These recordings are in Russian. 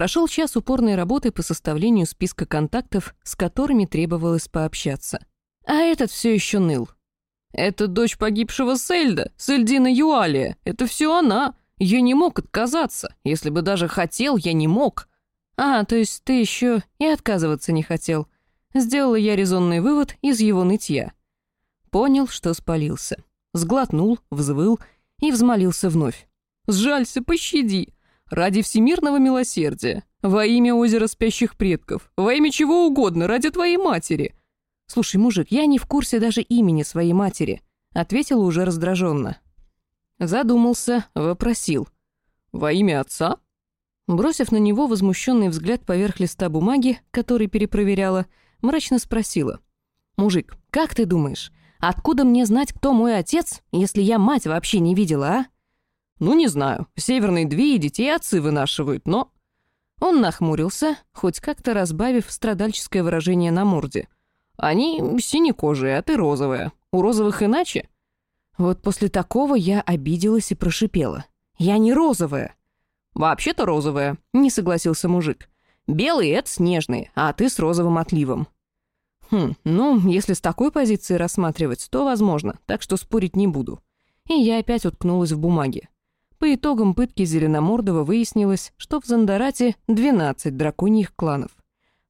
Прошел час упорной работы по составлению списка контактов, с которыми требовалось пообщаться. А этот все еще ныл. «Это дочь погибшего Сельда, Сельдина Юалия. Это все она. Я не мог отказаться. Если бы даже хотел, я не мог». «А, то есть ты еще и отказываться не хотел». Сделала я резонный вывод из его нытья. Понял, что спалился. Сглотнул, взвыл и взмолился вновь. «Сжалься, пощади. Ради всемирного милосердия. Во имя озера спящих предков. Во имя чего угодно, ради твоей матери». «Слушай, мужик, я не в курсе даже имени своей матери», — ответила уже раздраженно. Задумался, вопросил. «Во имя отца?» Бросив на него возмущенный взгляд поверх листа бумаги, который перепроверяла, мрачно спросила. «Мужик, как ты думаешь, откуда мне знать, кто мой отец, если я мать вообще не видела, а?» «Ну, не знаю. В Северной две и детей отцы вынашивают, но...» Он нахмурился, хоть как-то разбавив страдальческое выражение на морде. «Они синекожие, а ты розовая. У розовых иначе?» Вот после такого я обиделась и прошипела. «Я не розовая». «Вообще-то розовая», — не согласился мужик. Белые — это снежные, а ты с розовым отливом». «Хм, ну, если с такой позиции рассматривать, то возможно, так что спорить не буду». И я опять уткнулась в бумаге. По итогам пытки Зеленомордова выяснилось, что в Зандарате 12 драконьих кланов.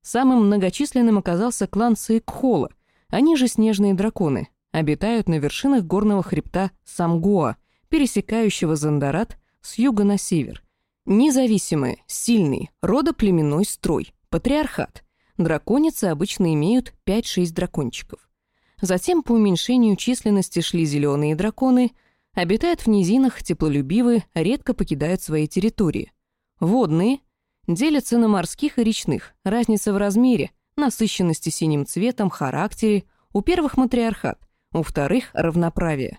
Самым многочисленным оказался клан Саикхола, они же снежные драконы, обитают на вершинах горного хребта Самгуа, пересекающего Зандарат с юга на север – Независимые, сильный, родоплеменной строй, патриархат. Драконицы обычно имеют 5-6 дракончиков. Затем по уменьшению численности шли зеленые драконы, обитают в низинах, теплолюбивые, редко покидают свои территории. Водные делятся на морских и речных, разница в размере, насыщенности синим цветом, характере, у первых матриархат, у вторых — равноправие.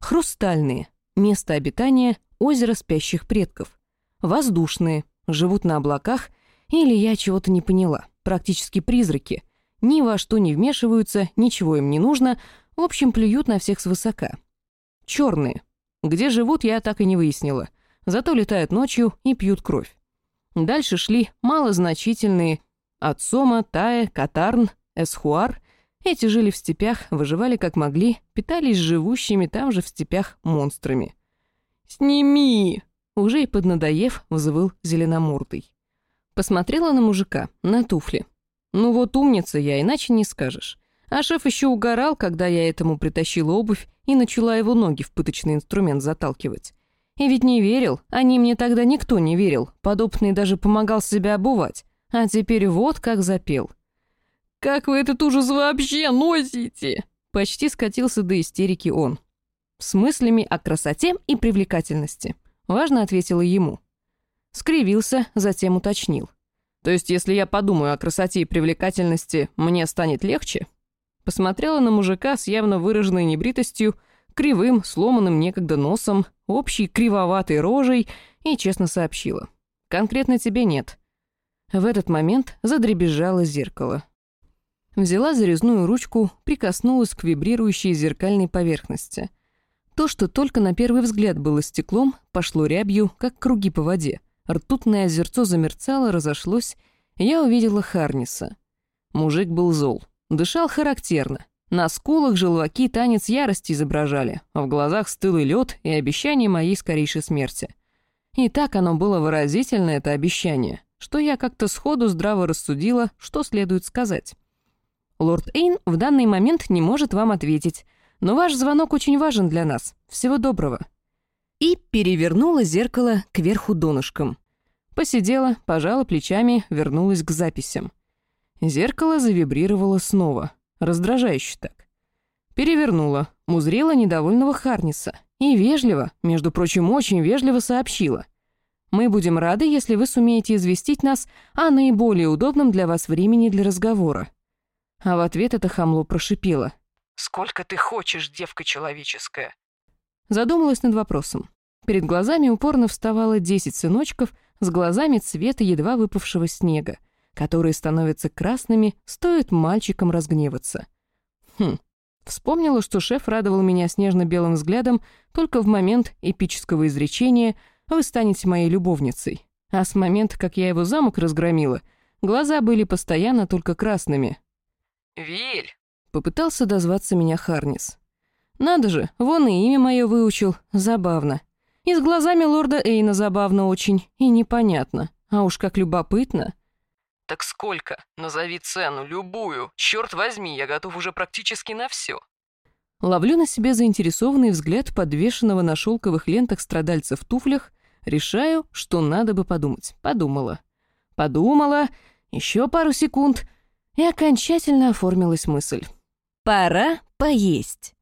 Хрустальные, место обитания — озеро спящих предков. Воздушные, живут на облаках, или я чего-то не поняла, практически призраки. Ни во что не вмешиваются, ничего им не нужно, в общем, плюют на всех свысока. Черные. Где живут, я так и не выяснила. Зато летают ночью и пьют кровь. Дальше шли малозначительные Отсома, Тая, Катарн, Эсхуар. Эти жили в степях, выживали как могли, питались живущими там же в степях монстрами. «Сними!» Уже и поднадоев, взвыл зеленомордый. Посмотрела на мужика, на туфли. Ну вот умница я, иначе не скажешь. А шеф еще угорал, когда я этому притащила обувь и начала его ноги в пыточный инструмент заталкивать. И ведь не верил, они мне тогда никто не верил, подопытный даже помогал себя обувать. А теперь вот как запел. «Как вы этот ужас вообще носите?» Почти скатился до истерики он. С мыслями о красоте и привлекательности. Важно ответила ему. Скривился, затем уточнил. То есть, если я подумаю о красоте и привлекательности, мне станет легче? Посмотрела на мужика с явно выраженной небритостью, кривым, сломанным некогда носом, общей кривоватой рожей и честно сообщила. «Конкретно тебе нет». В этот момент задребезжало зеркало. Взяла зарезную ручку, прикоснулась к вибрирующей зеркальной поверхности — то, что только на первый взгляд было стеклом, пошло рябью, как круги по воде. Ртутное озерцо замерцало, разошлось, я увидела Харниса. Мужик был зол, дышал характерно. На скулах желваки танец ярости изображали, а в глазах стылый лед и обещание моей скорейшей смерти. И так оно было выразительно, это обещание, что я как-то сходу здраво рассудила, что следует сказать. Лорд Эйн в данный момент не может вам ответить, но ваш звонок очень важен для нас. Всего доброго». И перевернула зеркало кверху донышком. Посидела, пожала плечами, вернулась к записям. Зеркало завибрировало снова, раздражающе так. Перевернула, узрела недовольного Харниса и вежливо, между прочим, очень вежливо сообщила. «Мы будем рады, если вы сумеете известить нас о наиболее удобном для вас времени для разговора». А в ответ это хамло прошипело. Сколько ты хочешь, девка человеческая?» Задумалась над вопросом. Перед глазами упорно вставало десять сыночков с глазами цвета едва выпавшего снега, которые становятся красными, стоит мальчикам разгневаться. Хм, вспомнила, что шеф радовал меня снежно-белым взглядом только в момент эпического изречения «Вы станете моей любовницей». А с момента, как я его замок разгромила, глаза были постоянно только красными. «Виль!» — попытался дозваться меня Харнис. Надо же, вон и имя мое выучил, забавно. И с глазами лорда Эйна забавно очень, и непонятно. А уж как любопытно. «Так сколько? Назови цену, любую. Черт возьми, я готов уже практически на все. Ловлю на себе заинтересованный взгляд подвешенного на шелковых лентах страдальца в туфлях, решаю, что надо бы подумать. Подумала. Подумала, еще пару секунд, и окончательно оформилась мысль. Пора поесть.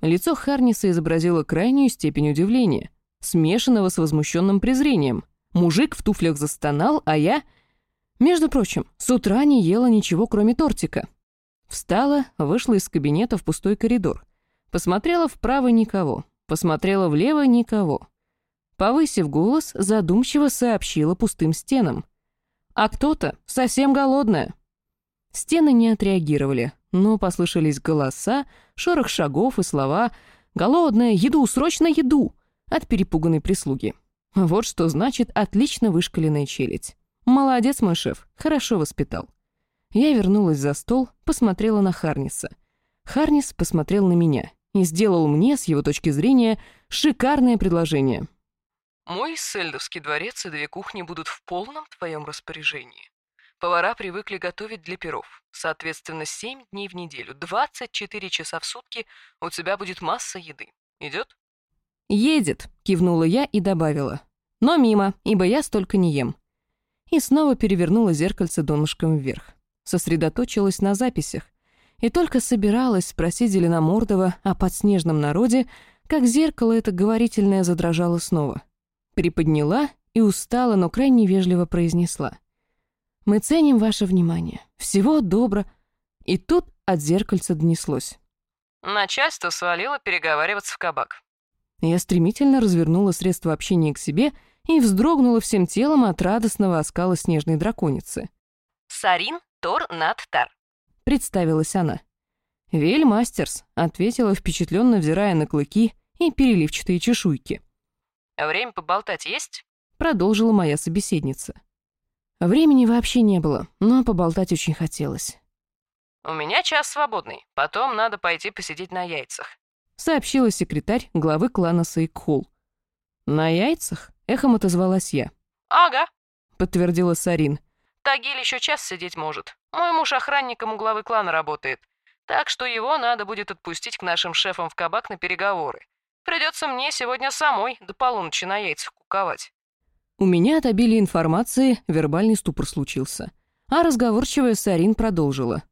Лицо Харниса изобразило крайнюю степень удивления, смешанного с возмущенным презрением. Мужик в туфлях застонал, а я... Между прочим, с утра не ела ничего, кроме тортика. Встала, вышла из кабинета в пустой коридор. Посмотрела вправо никого, посмотрела влево никого. Повысив голос, задумчиво сообщила пустым стенам. А кто-то совсем голодная. Стены не отреагировали, но послышались голоса, шорох шагов и слова «Голодная! Еду! Срочно еду!» от перепуганной прислуги. Вот что значит отлично вышкаленная челядь. Молодец мой шеф, хорошо воспитал. Я вернулась за стол, посмотрела на Харниса. Харнис посмотрел на меня и сделал мне, с его точки зрения, шикарное предложение. «Мой сельдовский дворец и две кухни будут в полном твоем распоряжении. Повара привыкли готовить для перов. Соответственно, 7 дней в неделю, 24 часа в сутки у тебя будет масса еды. Идет? «Едет», — кивнула я и добавила. «Но мимо, ибо я столько не ем». И снова перевернула зеркальце донышком вверх сосредоточилась на записях и только собиралась спросить Зеленомордова о подснежном народе, как зеркало это говорительное задрожало снова. Приподняла и устала, но крайне вежливо произнесла. «Мы ценим ваше внимание. Всего добро». И тут от зеркальца донеслось. Начальство свалило переговариваться в кабак. Я стремительно развернула средство общения к себе и вздрогнула всем телом от радостного оскала снежной драконицы. Сарин Тор Нат Тар», — представилась она. «Вель Мастерс», — ответила, впечатленно взирая на клыки и переливчатые чешуйки. «Время поболтать есть?» — продолжила моя собеседница. Времени вообще не было, но поболтать очень хотелось. «У меня час свободный, потом надо пойти посидеть на яйцах», — сообщила секретарь главы клана Сайкхул. «На яйцах?» — эхом отозвалась я. «Ага», — подтвердила Сарин. Тагиль еще час сидеть может. Мой муж охранником у главы клана работает. Так что его надо будет отпустить к нашим шефам в кабак на переговоры. Придется мне сегодня самой до полуночи на яйцах куковать. У меня от обилия информации вербальный ступор случился. А разговорчивая Сарин продолжила.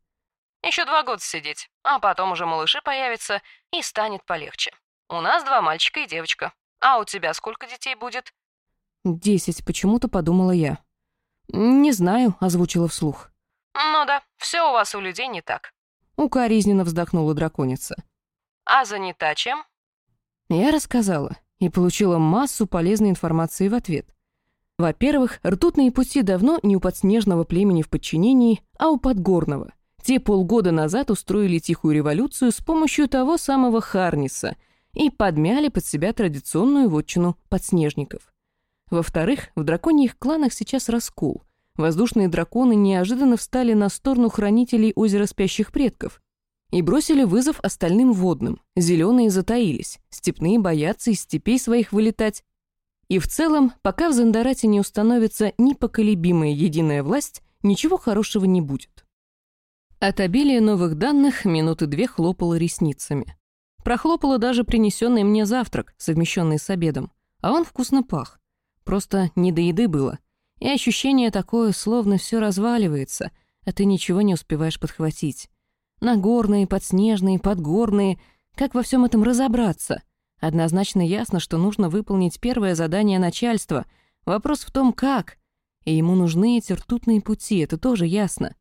Еще два года сидеть, а потом уже малыши появятся, и станет полегче. У нас два мальчика и девочка. А у тебя сколько детей будет? Десять, почему-то подумала я. «Не знаю», — озвучила вслух. «Ну да, все у вас у людей не так». Укоризненно вздохнула драконица. «А занята чем?» Я рассказала и получила массу полезной информации в ответ. Во-первых, ртутные пути давно не у подснежного племени в подчинении, а у подгорного. Те полгода назад устроили тихую революцию с помощью того самого Харниса и подмяли под себя традиционную вотчину подснежников. Во-вторых, в драконьих кланах сейчас раскол. Воздушные драконы неожиданно встали на сторону хранителей озера спящих предков и бросили вызов остальным водным. Зеленые затаились, степные боятся из степей своих вылетать. И в целом, пока в Зандарате не установится непоколебимая единая власть, ничего хорошего не будет. От обилия новых данных минуты две хлопала ресницами. Прохлопала даже принесенный мне завтрак, совмещенный с обедом, а он вкусно пах. Просто не до еды было. И ощущение такое, словно все разваливается, а ты ничего не успеваешь подхватить. Нагорные, подснежные, подгорные. Как во всем этом разобраться? Однозначно ясно, что нужно выполнить первое задание начальства. Вопрос в том, как. И ему нужны эти ртутные пути, это тоже ясно.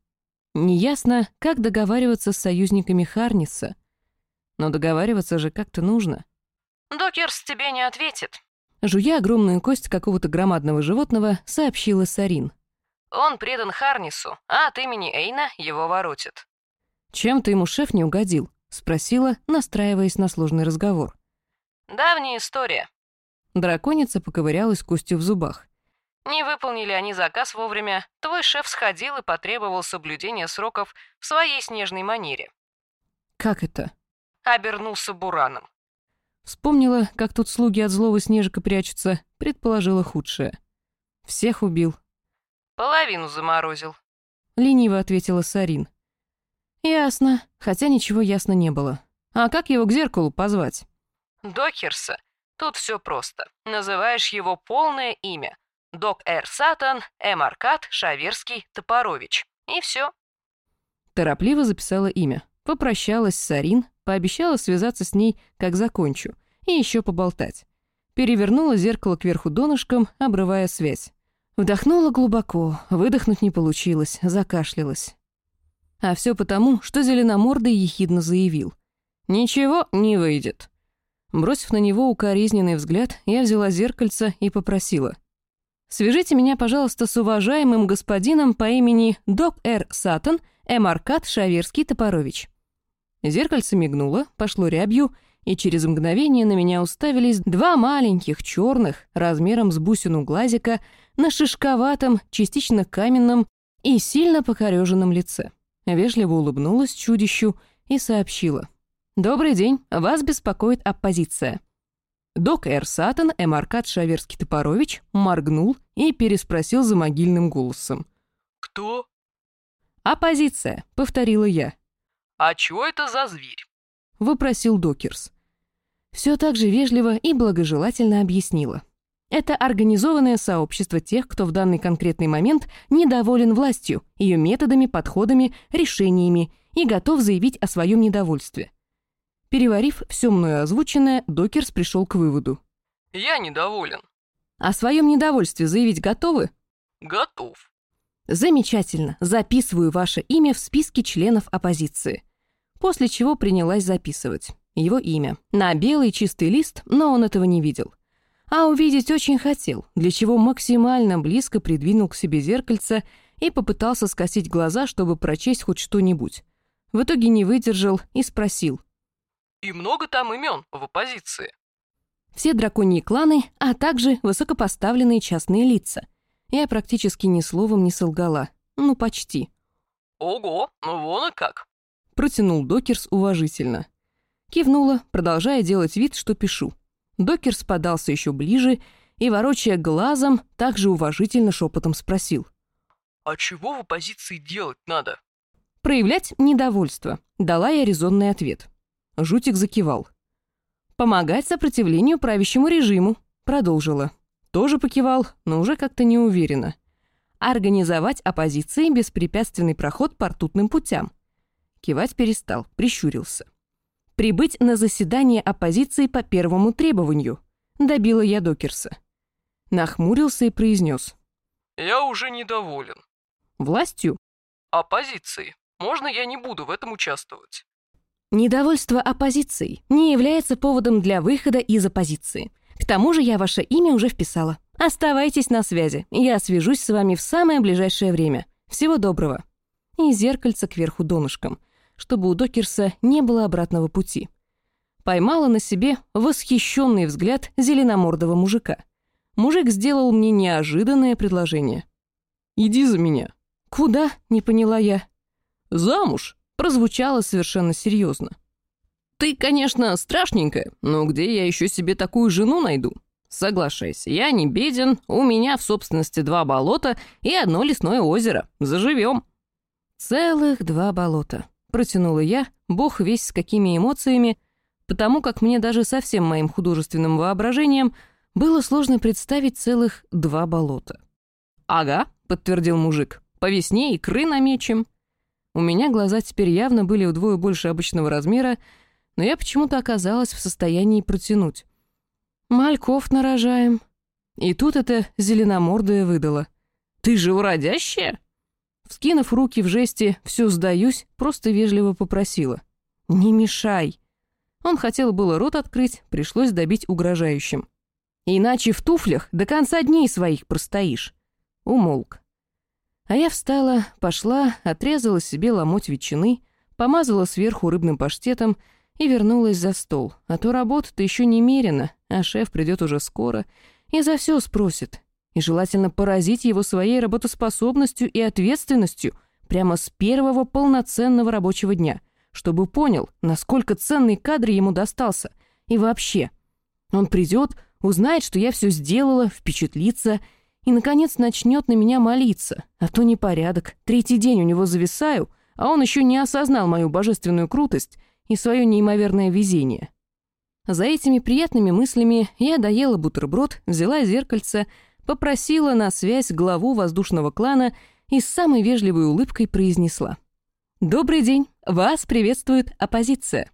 Неясно, как договариваться с союзниками Харниса. Но договариваться же как-то нужно. «Докерс тебе не ответит», Жуя огромную кость какого-то громадного животного, сообщила Сарин. «Он предан Харнису, а от имени Эйна его воротит». «Чем ты ему шеф не угодил?» — спросила, настраиваясь на сложный разговор. «Давняя история». Драконица поковырялась костью в зубах. Не выполнили они заказ вовремя, твой шеф сходил и потребовал соблюдения сроков в своей снежной манере. Как это? Обернулся бураном. Вспомнила, как тут слуги от злого снежика прячутся, предположила худшее. Всех убил. Половину заморозил. Лениво ответила Сарин. Ясно, хотя ничего ясно не было. А как его к зеркалу позвать? Докерса. Тут все просто. Называешь его полное имя. Док Эр Сатан, М. Аркад, Шаверский, Топорович. И все. Торопливо записала имя. Попрощалась с Сарин, пообещала связаться с ней, как закончу, и еще поболтать. Перевернула зеркало кверху донышком, обрывая связь. Вдохнула глубоко, выдохнуть не получилось, закашлялась. А все потому, что зеленомордый ехидно заявил. «Ничего не выйдет». Бросив на него укоризненный взгляд, я взяла зеркальце и попросила. «Свяжите меня, пожалуйста, с уважаемым господином по имени Док Р. Сатан, М. Шаверский Топорович». Зеркальце мигнуло, пошло рябью, и через мгновение на меня уставились два маленьких, черных, размером с бусину глазика, на шишковатом, частично каменном и сильно покореженном лице. Вежливо улыбнулась чудищу и сообщила. «Добрый день, вас беспокоит оппозиция». Док Эр Сатан, М. Аркад Шаверский-Топорович, моргнул и переспросил за могильным голосом. «Кто?» «Оппозиция», — повторила я. «А чего это за зверь?» — выпросил Докерс. Все так же вежливо и благожелательно объяснила. Это организованное сообщество тех, кто в данный конкретный момент недоволен властью, ее методами, подходами, решениями и готов заявить о своем недовольстве. Переварив все мною озвученное, Докерс пришел к выводу. «Я недоволен». «О своем недовольстве заявить готовы?» «Готов». «Замечательно. Записываю ваше имя в списке членов оппозиции». После чего принялась записывать. Его имя. На белый чистый лист, но он этого не видел а увидеть очень хотел, для чего максимально близко придвинул к себе зеркальце и попытался скосить глаза, чтобы прочесть хоть что-нибудь. В итоге не выдержал и спросил. «И много там имен в оппозиции?» Все драконьи кланы, а также высокопоставленные частные лица. Я практически ни словом не солгала. Ну, почти. «Ого, ну вон и как!» Протянул Докерс уважительно. Кивнула, продолжая делать вид, что пишу. Докер спадался еще ближе и, ворочая глазом, также уважительно шепотом спросил. «А чего в оппозиции делать надо?» «Проявлять недовольство», — дала я резонный ответ. Жутик закивал. «Помогать сопротивлению правящему режиму», — продолжила. Тоже покивал, но уже как-то неуверенно. «Организовать оппозиции беспрепятственный проход по ртутным путям». Кивать перестал, прищурился прибыть на заседание оппозиции по первому требованию. Добила я Докерса. Нахмурился и произнес. «Я уже недоволен». «Властью?» «Оппозицией. Можно я не буду в этом участвовать?» «Недовольство оппозицией не является поводом для выхода из оппозиции. К тому же я ваше имя уже вписала. Оставайтесь на связи, я свяжусь с вами в самое ближайшее время. Всего доброго». И зеркальце кверху донышком чтобы у Докерса не было обратного пути. Поймала на себе восхищенный взгляд зеленомордого мужика. Мужик сделал мне неожиданное предложение. «Иди за меня». «Куда?» — не поняла я. «Замуж», — прозвучало совершенно серьезно. «Ты, конечно, страшненькая, но где я еще себе такую жену найду?» «Соглашайся, я не беден, у меня в собственности два болота и одно лесное озеро. Заживем». Целых два болота протянула я, бог весь с какими эмоциями, потому как мне даже со всем моим художественным воображением было сложно представить целых два болота. «Ага», — подтвердил мужик, — «по весне икры намечем». У меня глаза теперь явно были вдвое больше обычного размера, но я почему-то оказалась в состоянии протянуть. «Мальков нарожаем». И тут это зеленомордая выдала. «Ты же уродящая?» Вскинув руки в жесте «все сдаюсь», просто вежливо попросила. «Не мешай». Он хотел было рот открыть, пришлось добить угрожающим. «Иначе в туфлях до конца дней своих простоишь». Умолк. А я встала, пошла, отрезала себе ломоть ветчины, помазала сверху рыбным паштетом и вернулась за стол. А то работа-то еще немерена, а шеф придет уже скоро и за все спросит. и желательно поразить его своей работоспособностью и ответственностью прямо с первого полноценного рабочего дня, чтобы понял, насколько ценный кадр ему достался. И вообще, он придет, узнает, что я все сделала, впечатлится и, наконец, начнет на меня молиться, а то непорядок. Третий день у него зависаю, а он еще не осознал мою божественную крутость и свое неимоверное везение. За этими приятными мыслями я доела бутерброд, взяла зеркальце, попросила на связь главу воздушного клана и с самой вежливой улыбкой произнесла. «Добрый день, вас приветствует оппозиция».